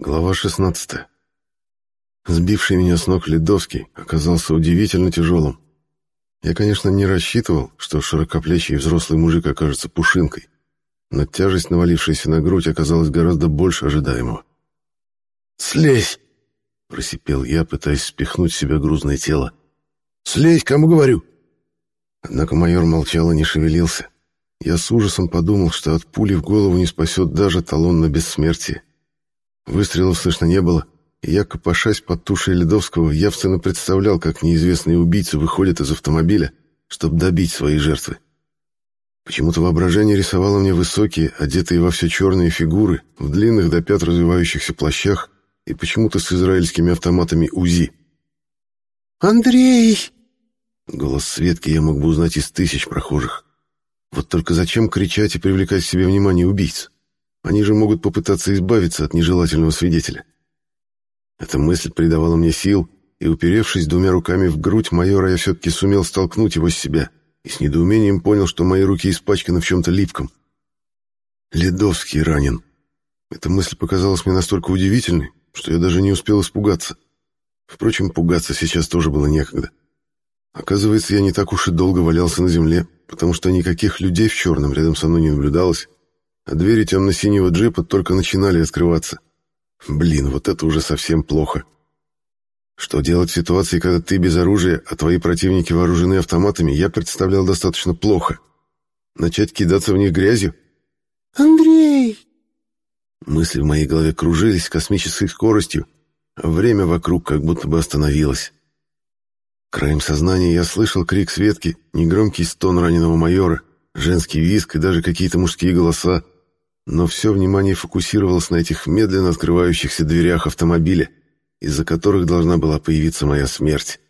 Глава 16. Сбивший меня с ног Ледовский оказался удивительно тяжелым. Я, конечно, не рассчитывал, что широкоплечий взрослый мужик окажется пушинкой, но тяжесть, навалившаяся на грудь, оказалась гораздо больше ожидаемого. «Слезь!» — просипел я, пытаясь спихнуть с себя грузное тело. «Слезь, кому говорю!» Однако майор молчал и не шевелился. Я с ужасом подумал, что от пули в голову не спасет даже талон на бессмертие. Выстрелов слышно не было, и я, копошась под тушей Ледовского, явственно представлял, как неизвестные убийцы выходят из автомобиля, чтобы добить свои жертвы. Почему-то воображение рисовало мне высокие, одетые во все черные фигуры, в длинных до пят развивающихся плащах и почему-то с израильскими автоматами УЗИ. «Андрей!» Голос Светки я мог бы узнать из тысяч прохожих. Вот только зачем кричать и привлекать к себе внимание убийц? Они же могут попытаться избавиться от нежелательного свидетеля. Эта мысль придавала мне сил, и, уперевшись двумя руками в грудь майора, я все-таки сумел столкнуть его с себя и с недоумением понял, что мои руки испачканы в чем-то липком. Ледовский ранен. Эта мысль показалась мне настолько удивительной, что я даже не успел испугаться. Впрочем, пугаться сейчас тоже было некогда. Оказывается, я не так уж и долго валялся на земле, потому что никаких людей в черном рядом со мной не наблюдалось, а двери темно-синего джипа только начинали открываться. Блин, вот это уже совсем плохо. Что делать в ситуации, когда ты без оружия, а твои противники вооружены автоматами, я представлял достаточно плохо. Начать кидаться в них грязью? «Андрей!» Мысли в моей голове кружились с космической скоростью, а время вокруг как будто бы остановилось. Краем сознания я слышал крик Светки, негромкий стон раненого майора, женский визг и даже какие-то мужские голоса но все внимание фокусировалось на этих медленно открывающихся дверях автомобиля, из-за которых должна была появиться моя смерть.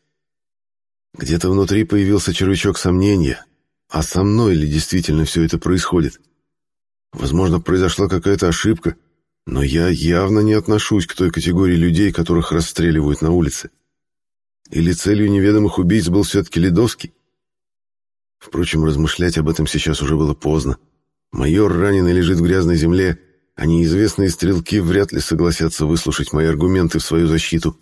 Где-то внутри появился червячок сомнения, а со мной ли действительно все это происходит? Возможно, произошла какая-то ошибка, но я явно не отношусь к той категории людей, которых расстреливают на улице. Или целью неведомых убийц был все-таки Ледовский? Впрочем, размышлять об этом сейчас уже было поздно. Майор раненый лежит в грязной земле, а неизвестные стрелки вряд ли согласятся выслушать мои аргументы в свою защиту.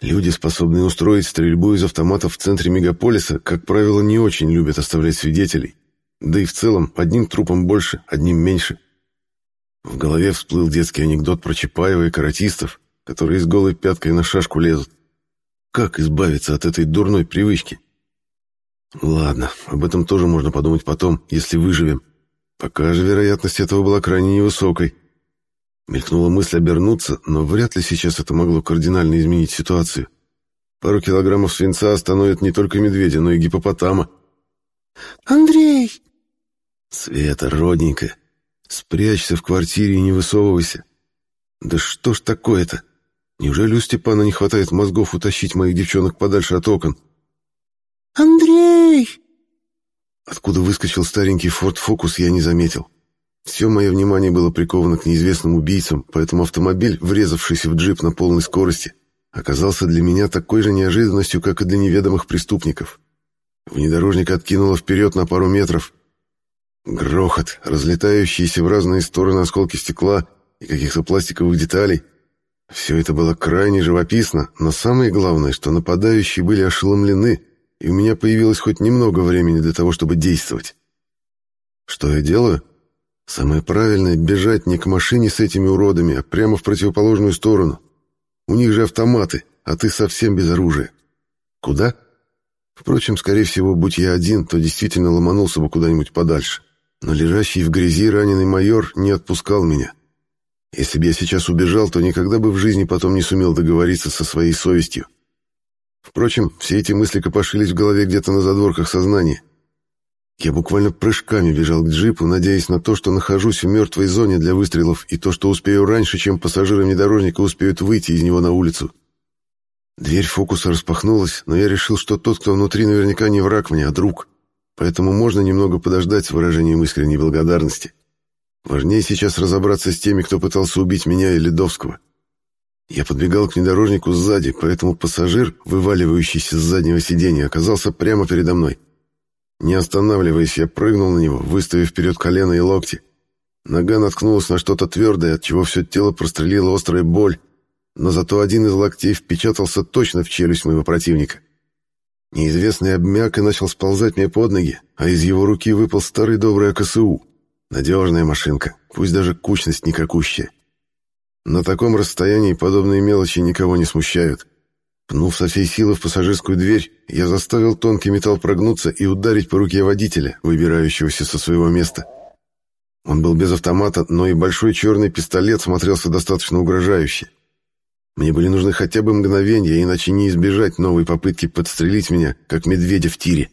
Люди, способные устроить стрельбу из автоматов в центре мегаполиса, как правило, не очень любят оставлять свидетелей. Да и в целом, одним трупом больше, одним меньше. В голове всплыл детский анекдот про Чапаева и каратистов, которые с голой пяткой на шашку лезут. Как избавиться от этой дурной привычки? Ладно, об этом тоже можно подумать потом, если выживем. Пока же вероятность этого была крайне невысокой. Мелькнула мысль обернуться, но вряд ли сейчас это могло кардинально изменить ситуацию. Пару килограммов свинца остановят не только медведя, но и гипопотама. «Андрей!» «Света, родненькая, спрячься в квартире и не высовывайся. Да что ж такое-то? Неужели у Степана не хватает мозгов утащить моих девчонок подальше от окон?» «Андрей!» Откуда выскочил старенький Ford Focus, я не заметил. Все мое внимание было приковано к неизвестным убийцам, поэтому автомобиль, врезавшийся в джип на полной скорости, оказался для меня такой же неожиданностью, как и для неведомых преступников. Внедорожник откинуло вперед на пару метров. Грохот, разлетающиеся в разные стороны осколки стекла и каких-то пластиковых деталей. Все это было крайне живописно, но самое главное, что нападающие были ошеломлены, и у меня появилось хоть немного времени для того, чтобы действовать. Что я делаю? Самое правильное — бежать не к машине с этими уродами, а прямо в противоположную сторону. У них же автоматы, а ты совсем без оружия. Куда? Впрочем, скорее всего, будь я один, то действительно ломанулся бы куда-нибудь подальше. Но лежащий в грязи раненый майор не отпускал меня. Если бы я сейчас убежал, то никогда бы в жизни потом не сумел договориться со своей совестью. Впрочем, все эти мысли копошились в голове где-то на задворках сознания. Я буквально прыжками бежал к джипу, надеясь на то, что нахожусь в мертвой зоне для выстрелов и то, что успею раньше, чем пассажиры внедорожника успеют выйти из него на улицу. Дверь фокуса распахнулась, но я решил, что тот, кто внутри, наверняка не враг мне, а друг. Поэтому можно немного подождать с выражением искренней благодарности. Важнее сейчас разобраться с теми, кто пытался убить меня и Ледовского. Я подбегал к внедорожнику сзади, поэтому пассажир, вываливающийся с заднего сиденья, оказался прямо передо мной. Не останавливаясь, я прыгнул на него, выставив вперед колено и локти. Нога наткнулась на что-то твердое, от чего все тело прострелила острая боль, но зато один из локтей впечатался точно в челюсть моего противника. Неизвестный обмяк и начал сползать мне под ноги, а из его руки выпал старый добрый АКСУ. Надежная машинка, пусть даже кучность никакущая. На таком расстоянии подобные мелочи никого не смущают. Пнув со всей силы в пассажирскую дверь, я заставил тонкий металл прогнуться и ударить по руке водителя, выбирающегося со своего места. Он был без автомата, но и большой черный пистолет смотрелся достаточно угрожающе. Мне были нужны хотя бы мгновения, иначе не избежать новой попытки подстрелить меня, как медведя в тире.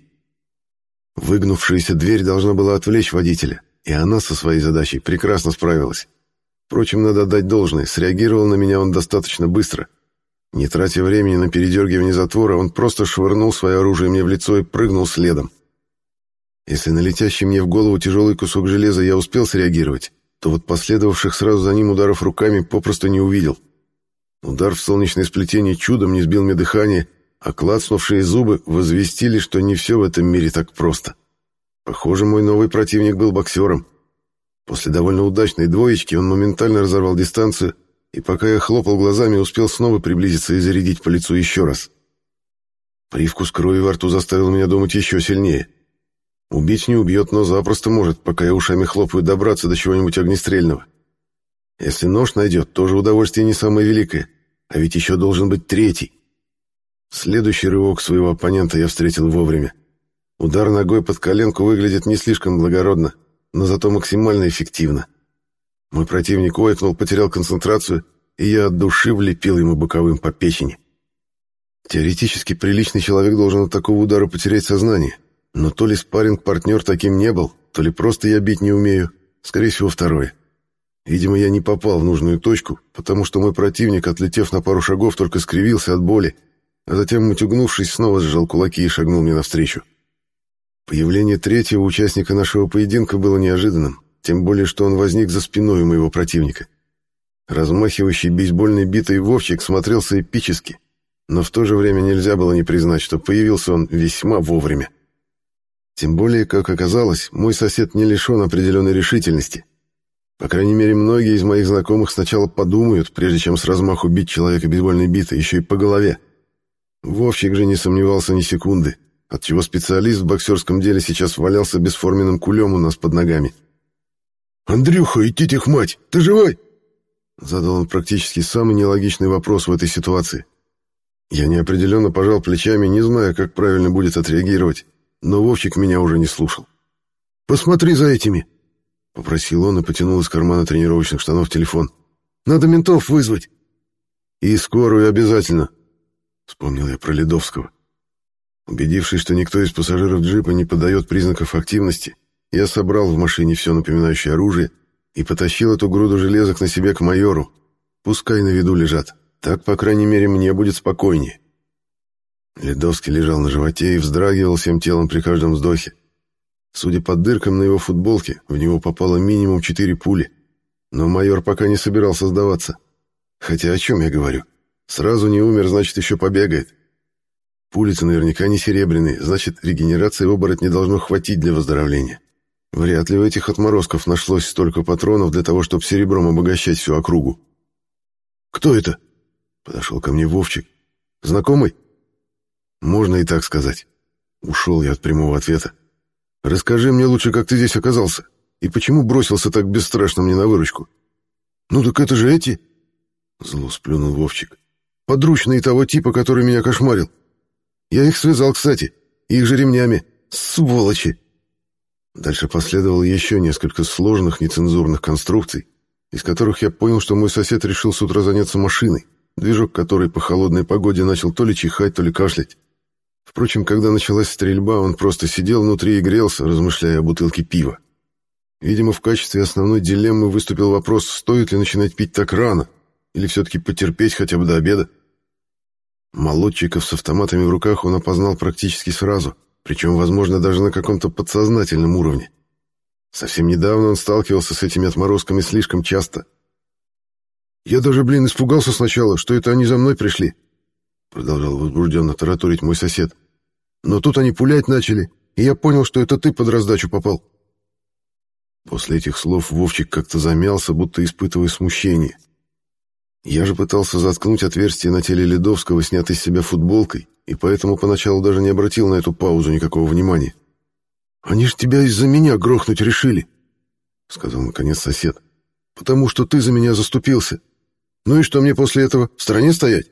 Выгнувшаяся дверь должна была отвлечь водителя, и она со своей задачей прекрасно справилась. Впрочем, надо отдать должное, среагировал на меня он достаточно быстро. Не тратя времени на передергивание затвора, он просто швырнул свое оружие мне в лицо и прыгнул следом. Если на летящий мне в голову тяжелый кусок железа я успел среагировать, то вот последовавших сразу за ним ударов руками попросту не увидел. Удар в солнечное сплетение чудом не сбил мне дыхание, а клацнувшие зубы возвестили, что не все в этом мире так просто. Похоже, мой новый противник был боксером. После довольно удачной двоечки он моментально разорвал дистанцию, и пока я хлопал глазами, успел снова приблизиться и зарядить по лицу еще раз. Привкус крови во рту заставил меня думать еще сильнее. Убить не убьет, но запросто может, пока я ушами хлопаю, добраться до чего-нибудь огнестрельного. Если нож найдет, тоже удовольствие не самое великое. А ведь еще должен быть третий. Следующий рывок своего оппонента я встретил вовремя. Удар ногой под коленку выглядит не слишком благородно, но зато максимально эффективно. Мой противник ойкнул, потерял концентрацию, и я от души влепил ему боковым по печени. Теоретически приличный человек должен от такого удара потерять сознание, но то ли спарринг-партнер таким не был, то ли просто я бить не умею, скорее всего, второе. Видимо, я не попал в нужную точку, потому что мой противник, отлетев на пару шагов, только скривился от боли, а затем, мутюгнувшись, снова сжал кулаки и шагнул мне навстречу. Появление третьего участника нашего поединка было неожиданным, тем более, что он возник за спиной у моего противника. Размахивающий бейсбольной битой Вовчик смотрелся эпически, но в то же время нельзя было не признать, что появился он весьма вовремя. Тем более, как оказалось, мой сосед не лишен определенной решительности — по крайней мере, многие из моих знакомых сначала подумают, прежде чем с размаху бить человека бейсбольной битой, еще и по голове. Вовчик же не сомневался ни секунды, отчего специалист в боксерском деле сейчас валялся бесформенным кулем у нас под ногами. «Андрюха, идти их мать! Ты живой?» Задал он практически самый нелогичный вопрос в этой ситуации. Я неопределенно пожал плечами, не зная, как правильно будет отреагировать, но Вовчик меня уже не слушал. «Посмотри за этими!» Попросил он и потянул из кармана тренировочных штанов телефон. «Надо ментов вызвать!» «И скорую обязательно!» Вспомнил я про Ледовского. Убедившись, что никто из пассажиров джипа не подает признаков активности, я собрал в машине все напоминающее оружие и потащил эту груду железок на себе к майору. Пускай на виду лежат. Так, по крайней мере, мне будет спокойнее. Ледовский лежал на животе и вздрагивал всем телом при каждом вздохе. Судя по дыркам на его футболке, в него попало минимум четыре пули. Но майор пока не собирался сдаваться. Хотя о чем я говорю? Сразу не умер, значит, еще побегает. Пули-то наверняка не серебряные, значит, регенерации оборотня должно хватить для выздоровления. Вряд ли у этих отморозков нашлось столько патронов для того, чтобы серебром обогащать всю округу. «Кто это?» — подошел ко мне Вовчик. «Знакомый?» «Можно и так сказать». Ушел я от прямого ответа. Расскажи мне лучше, как ты здесь оказался, и почему бросился так бесстрашно мне на выручку. Ну так это же эти... Зло сплюнул Вовчик. Подручные того типа, который меня кошмарил. Я их связал, кстати, их же ремнями. Сволочи! Дальше последовало еще несколько сложных нецензурных конструкций, из которых я понял, что мой сосед решил с утра заняться машиной, движок которой по холодной погоде начал то ли чихать, то ли кашлять. Впрочем, когда началась стрельба, он просто сидел внутри и грелся, размышляя о бутылке пива. Видимо, в качестве основной дилеммы выступил вопрос, стоит ли начинать пить так рано, или все-таки потерпеть хотя бы до обеда. Молодчиков с автоматами в руках он опознал практически сразу, причем, возможно, даже на каком-то подсознательном уровне. Совсем недавно он сталкивался с этими отморозками слишком часто. «Я даже, блин, испугался сначала, что это они за мной пришли», продолжал возбужденно тараторить мой сосед. Но тут они пулять начали, и я понял, что это ты под раздачу попал. После этих слов Вовчик как-то замялся, будто испытывая смущение. Я же пытался заткнуть отверстие на теле Ледовского, снятой с себя футболкой, и поэтому поначалу даже не обратил на эту паузу никакого внимания. «Они ж тебя из-за меня грохнуть решили», — сказал наконец сосед. «Потому что ты за меня заступился. Ну и что мне после этого, в стороне стоять?»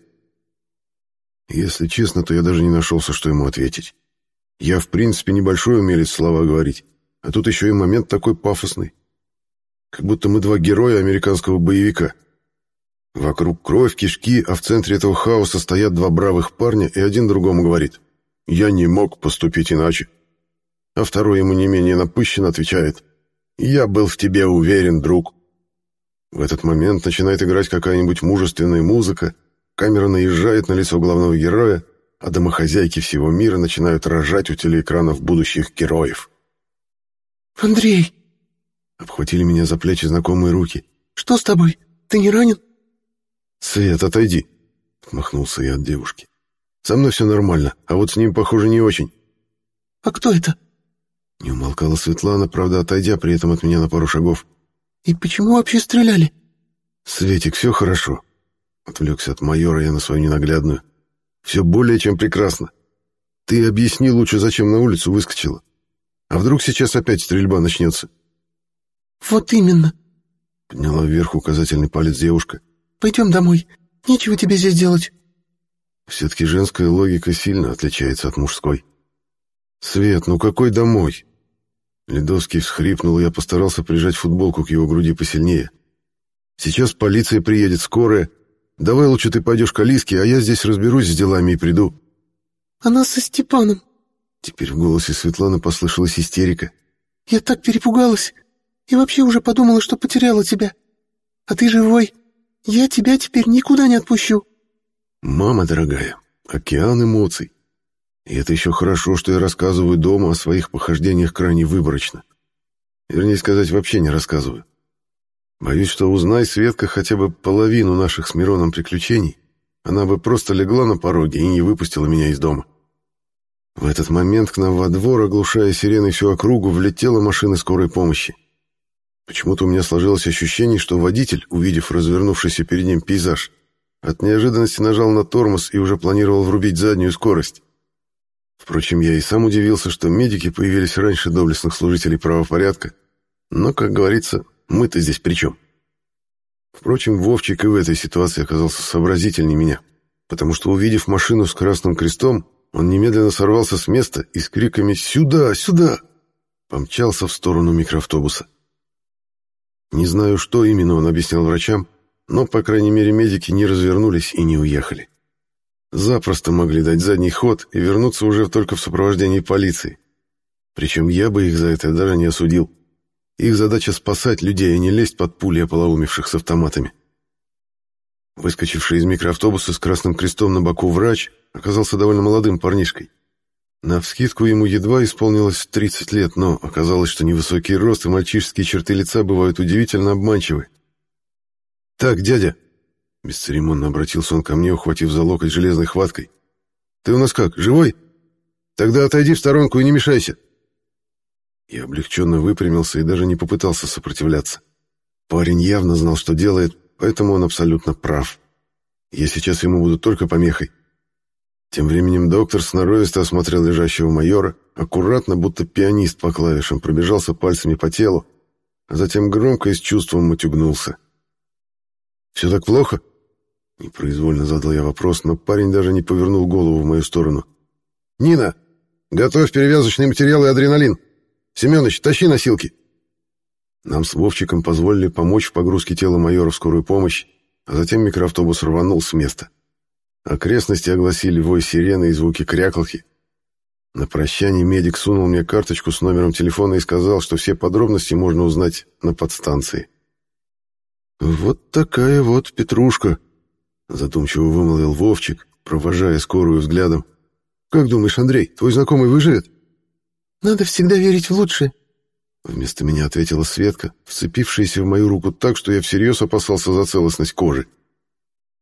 Если честно, то я даже не нашелся, что ему ответить. Я, в принципе, небольшой умелец слова говорить, а тут еще и момент такой пафосный. Как будто мы два героя американского боевика. Вокруг кровь, кишки, а в центре этого хаоса стоят два бравых парня, и один другому говорит «Я не мог поступить иначе». А второй ему не менее напыщенно отвечает «Я был в тебе уверен, друг». В этот момент начинает играть какая-нибудь мужественная музыка, Камера наезжает на лицо главного героя, а домохозяйки всего мира начинают рожать у телеэкранов будущих героев. «Андрей!» Обхватили меня за плечи знакомые руки. «Что с тобой? Ты не ранен?» «Свет, отойди!» — отмахнулся я от девушки. «Со мной все нормально, а вот с ним, похоже, не очень». «А кто это?» Не умолкала Светлана, правда, отойдя при этом от меня на пару шагов. «И почему вообще стреляли?» «Светик, все хорошо. Отвлекся от майора я на свою ненаглядную. Все более чем прекрасно. Ты объясни лучше, зачем на улицу выскочила. А вдруг сейчас опять стрельба начнется? Вот именно. Подняла вверх указательный палец девушка. Пойдем домой. Нечего тебе здесь делать. Все-таки женская логика сильно отличается от мужской. Свет, ну какой домой? Ледовский всхрипнул, и я постарался прижать футболку к его груди посильнее. Сейчас полиция приедет, скорая, Давай лучше ты пойдешь к Алиске, а я здесь разберусь с делами и приду». «Она со Степаном». Теперь в голосе Светланы послышалась истерика. «Я так перепугалась. И вообще уже подумала, что потеряла тебя. А ты живой. Я тебя теперь никуда не отпущу». «Мама дорогая, океан эмоций. И это еще хорошо, что я рассказываю дома о своих похождениях крайне выборочно. Вернее сказать, вообще не рассказываю. Боюсь, что узнай Светка хотя бы половину наших с Мироном приключений, она бы просто легла на пороге и не выпустила меня из дома. В этот момент к нам во двор, оглушая сиреной всю округу, влетела машина скорой помощи. Почему-то у меня сложилось ощущение, что водитель, увидев развернувшийся перед ним пейзаж, от неожиданности нажал на тормоз и уже планировал врубить заднюю скорость. Впрочем, я и сам удивился, что медики появились раньше доблестных служителей правопорядка, но, как говорится, мы-то здесь при чем? Впрочем, Вовчик и в этой ситуации оказался сообразительнее меня, потому что, увидев машину с красным крестом, он немедленно сорвался с места и с криками «Сюда! Сюда!» помчался в сторону микроавтобуса. Не знаю, что именно он объяснял врачам, но, по крайней мере, медики не развернулись и не уехали. Запросто могли дать задний ход и вернуться уже только в сопровождении полиции. Причем я бы их за это даже не осудил. Их задача спасать людей, а не лезть под пули ополоумевших с автоматами. Выскочивший из микроавтобуса с красным крестом на боку врач оказался довольно молодым парнишкой. Навскидку ему едва исполнилось 30 лет, но оказалось, что невысокий рост и мальчишеские черты лица бывают удивительно обманчивы. «Так, дядя!» — бесцеремонно обратился он ко мне, ухватив за локоть железной хваткой. «Ты у нас как, живой? Тогда отойди в сторонку и не мешайся!» Я облегченно выпрямился и даже не попытался сопротивляться. Парень явно знал, что делает, поэтому он абсолютно прав. Я сейчас ему буду только помехой. Тем временем доктор сноровисто осмотрел лежащего майора, аккуратно, будто пианист по клавишам, пробежался пальцами по телу, а затем громко и с чувством утюгнулся. «Все так плохо?» Непроизвольно задал я вопрос, но парень даже не повернул голову в мою сторону. «Нина, готовь перевязочный материал и адреналин!» Семёныч, тащи носилки!» Нам с Вовчиком позволили помочь в погрузке тела майора в скорую помощь, а затем микроавтобус рванул с места. Окрестности огласили вой сирены и звуки крякалки. На прощание медик сунул мне карточку с номером телефона и сказал, что все подробности можно узнать на подстанции. «Вот такая вот петрушка», — задумчиво вымолвил Вовчик, провожая скорую взглядом. «Как думаешь, Андрей, твой знакомый выживет?» Надо всегда верить в лучшее. Вместо меня ответила Светка, вцепившаяся в мою руку так, что я всерьез опасался за целостность кожи.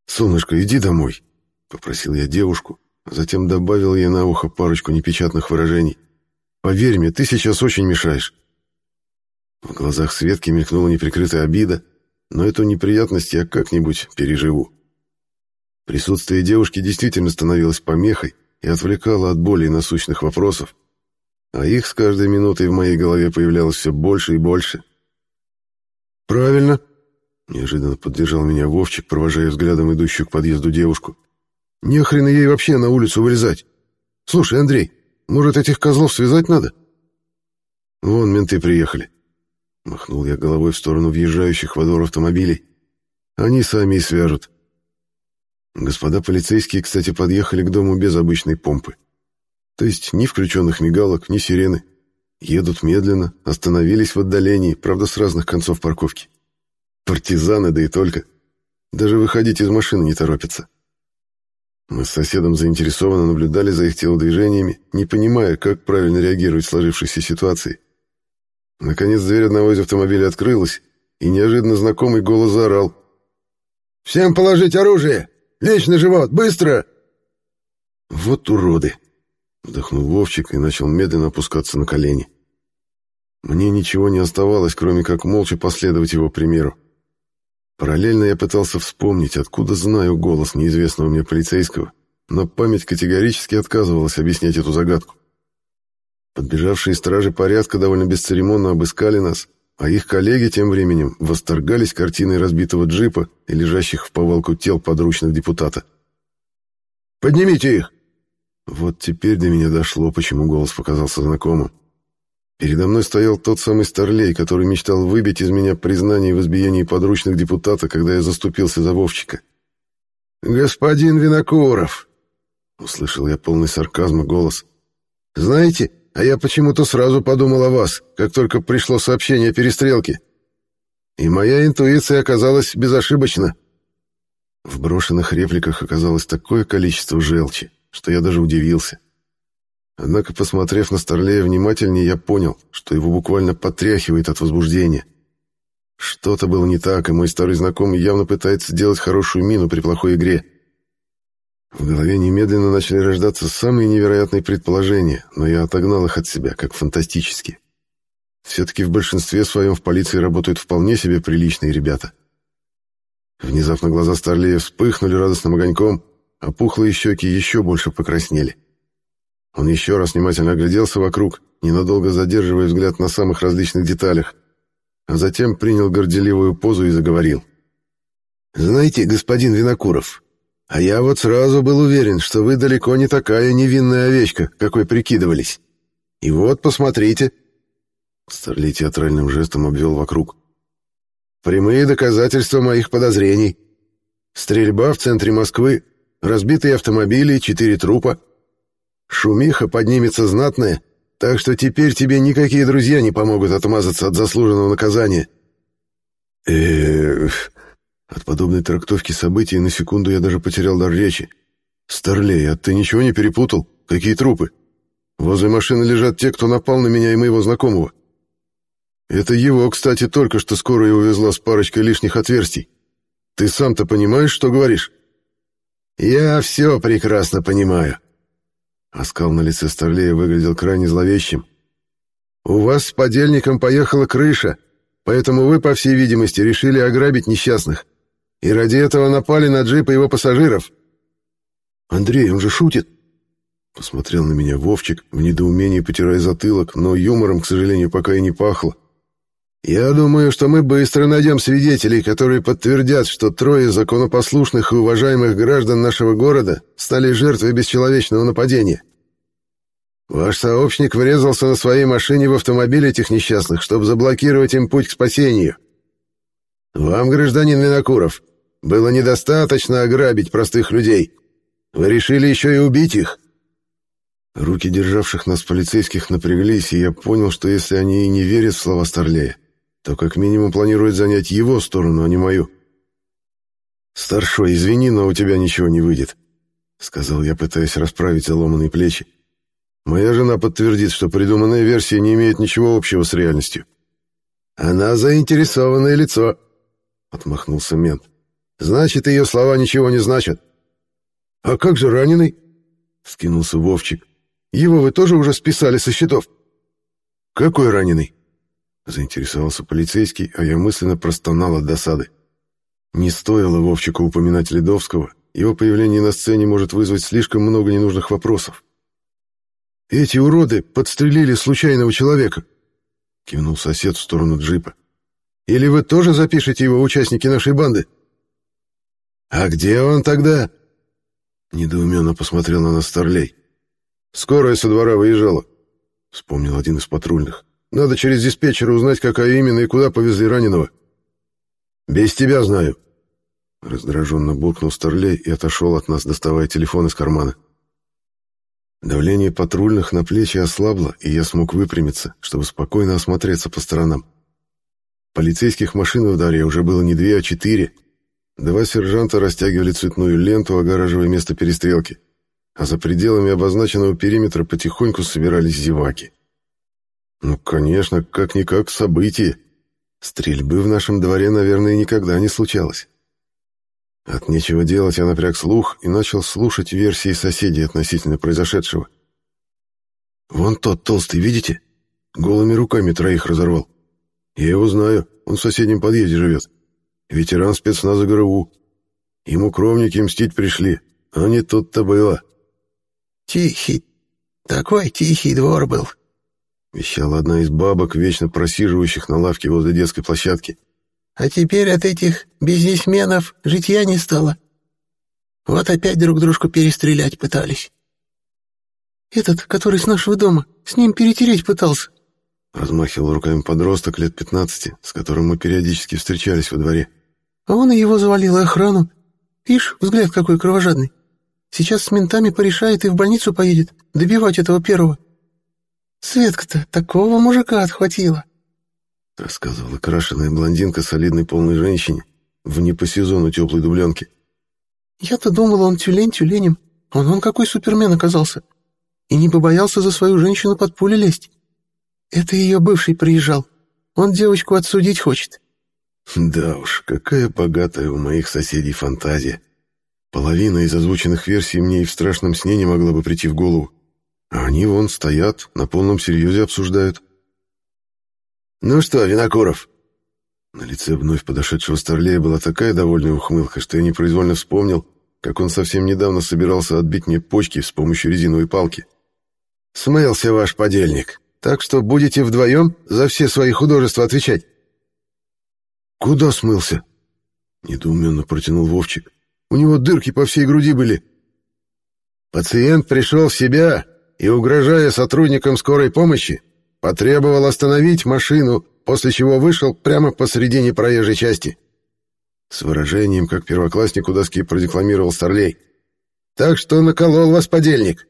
«Солнышко, иди домой», — попросил я девушку, а затем добавил ей на ухо парочку непечатных выражений. «Поверь мне, ты сейчас очень мешаешь». В глазах Светки мелькнула неприкрытая обида, но эту неприятность я как-нибудь переживу. Присутствие девушки действительно становилось помехой и отвлекало от более насущных вопросов, а их с каждой минутой в моей голове появлялось все больше и больше. «Правильно», — неожиданно поддержал меня Вовчик, провожая взглядом идущую к подъезду девушку. «Не хрена ей вообще на улицу вылезать. Слушай, Андрей, может, этих козлов связать надо?» «Вон менты приехали», — махнул я головой в сторону въезжающих во двор автомобилей. «Они сами и свяжут. Господа полицейские, кстати, подъехали к дому без обычной помпы. То есть ни включенных мигалок, ни сирены. Едут медленно, остановились в отдалении, правда, с разных концов парковки. Партизаны, да и только. Даже выходить из машины не торопятся. Мы с соседом заинтересованно наблюдали за их телодвижениями, не понимая, как правильно реагировать в сложившейся ситуации. Наконец дверь одного из автомобилей открылась, и неожиданно знакомый голос заорал. «Всем положить оружие! Лечь на живот! Быстро!» «Вот уроды!» — вдохнул Вовчик и начал медленно опускаться на колени. Мне ничего не оставалось, кроме как молча последовать его примеру. Параллельно я пытался вспомнить, откуда знаю голос неизвестного мне полицейского, но память категорически отказывалась объяснять эту загадку. Подбежавшие стражи порядка довольно бесцеремонно обыскали нас, а их коллеги тем временем восторгались картиной разбитого джипа и лежащих в повалку тел подручных депутата. «Поднимите их!» Вот теперь до меня дошло, почему голос показался знакомым. Передо мной стоял тот самый Старлей, который мечтал выбить из меня признание в избиении подручных депутата, когда я заступился за Вовчика. «Господин Винокуров!» — услышал я полный сарказма голос. «Знаете, а я почему-то сразу подумал о вас, как только пришло сообщение о перестрелке. И моя интуиция оказалась безошибочна. В брошенных репликах оказалось такое количество желчи, что я даже удивился. Однако, посмотрев на Старлея внимательнее, я понял, что его буквально потряхивает от возбуждения. Что-то было не так, и мой старый знакомый явно пытается сделать хорошую мину при плохой игре. В голове немедленно начали рождаться самые невероятные предположения, но я отогнал их от себя, как фантастические. Все-таки в большинстве своем в полиции работают вполне себе приличные ребята. Внезапно глаза Старлея вспыхнули радостным огоньком, а пухлые щеки еще больше покраснели. Он еще раз внимательно огляделся вокруг, ненадолго задерживая взгляд на самых различных деталях, а затем принял горделивую позу и заговорил. «Знаете, господин Винокуров, а я вот сразу был уверен, что вы далеко не такая невинная овечка, какой прикидывались. И вот, посмотрите». Старлей театральным жестом обвел вокруг. «Прямые доказательства моих подозрений. Стрельба в центре Москвы, разбитые автомобили, четыре трупа. Шумиха поднимется знатная, так что теперь тебе никакие друзья не помогут отмазаться от заслуженного наказания». «Эх...» От подобной трактовки событий на секунду я даже потерял дар речи. «Старлей, а ты ничего не перепутал? Какие трупы? Возле машины лежат те, кто напал на меня и моего знакомого. Это его, кстати, только что скорая увезла с парочкой лишних отверстий. Ты сам-то понимаешь, что говоришь?» «Я все прекрасно понимаю». Оскал на лице Старлея выглядел крайне зловещим. «У вас с подельником поехала крыша, поэтому вы, по всей видимости, решили ограбить несчастных. И ради этого напали на джип и его пассажиров. Андрей, он же шутит. Посмотрел на меня Вовчик, в недоумении потирая затылок, но юмором, к сожалению, пока и не пахло. Я думаю, что мы быстро найдем свидетелей, которые подтвердят, что трое законопослушных и уважаемых граждан нашего города стали жертвой бесчеловечного нападения. Ваш сообщник врезался на своей машине в автомобиль этих несчастных, чтобы заблокировать им путь к спасению. Вам, гражданин Винокуров, было недостаточно ограбить простых людей. Вы решили еще и убить их. Руки державших нас полицейских напряглись, и я понял, что если они и не верят в слова Старлея, то как минимум планируют занять его сторону, а не мою. «Старшой, извини, но у тебя ничего не выйдет», — сказал я, пытаясь расправить заломанные плечи. «Моя жена подтвердит, что придуманная версия не имеет ничего общего с реальностью». «Она заинтересованное лицо», — отмахнулся мент. Значит, ее слова ничего не значат. А как же раненый? Скинулся Вовчик. Его вы тоже уже списали со счетов? Какой раненый? Заинтересовался полицейский, а я мысленно простонал от досады. Не стоило Вовчику упоминать Ледовского, его появление на сцене может вызвать слишком много ненужных вопросов. «Эти уроды подстрелили случайного человека», — кивнул сосед в сторону джипа. «Или вы тоже запишете его участники нашей банды?» «А где он тогда?» Недоуменно посмотрел на нас Старлей. «Скорая со двора выезжала», — вспомнил один из патрульных. «Надо через диспетчера узнать, какая именно и куда повезли раненого». «Без тебя знаю», Раздраженно буркнул Старлей и отошел от нас, доставая телефон из кармана. Давление патрульных на плечи ослабло, и я смог выпрямиться, чтобы спокойно осмотреться по сторонам. Полицейских машин в дворе уже было не две, а четыре. Два сержанта растягивали цветную ленту, огораживая место перестрелки, а за пределами обозначенного периметра потихоньку собирались зеваки. Ну, конечно, как-никак событие. Стрельбы в нашем дворе, наверное, никогда не случалось. От нечего делать я напряг слух и начал слушать версии соседей относительно произошедшего. «Вон тот толстый, видите? Голыми руками троих разорвал. Я его знаю, он в соседнем подъезде живет. Ветеран спецназа ГРУ. Ему кровники мстить пришли, а не тут-то было». «Тихий, такой тихий двор был», — вещала одна из бабок, вечно просиживающих на лавке возле детской площадки. А теперь от этих бизнесменов житья не стало. Вот опять друг дружку перестрелять пытались. Этот, который с нашего дома, с ним перетереть пытался. Размахивал руками подросток лет пятнадцати, с которым мы периодически встречались во дворе. А он и его завалил, и охрану. Ишь, взгляд какой кровожадный. Сейчас с ментами порешает и в больницу поедет, добивать этого первого. Светка-то такого мужика отхватила. — рассказывала крашеная блондинка солидной полной женщине в не по сезону теплой дубленке. «Я-то думала, он тюлень тюленем, он он какой супермен оказался. И не побоялся за свою женщину под пули лезть. Это ее бывший приезжал. Он девочку отсудить хочет». «Да уж, какая богатая у моих соседей фантазия. Половина из озвученных версий мне и в страшном сне не могла бы прийти в голову. А они вон стоят, на полном серьезе обсуждают». «Ну что, Винокуров?» На лице вновь подошедшего Старлея была такая довольная ухмылка, что я непроизвольно вспомнил, как он совсем недавно собирался отбить мне почки с помощью резиновой палки. «Смылся ваш подельник, так что будете вдвоем за все свои художества отвечать». «Куда смылся?» — недоуменно протянул Вовчик. «У него дырки по всей груди были». Пациент пришел в себя и, угрожая сотрудникам скорой помощи, Потребовал остановить машину, после чего вышел прямо посредине проезжей части. С выражением, как первоклассник у доски продекламировал Старлей. «Так что наколол вас подельник.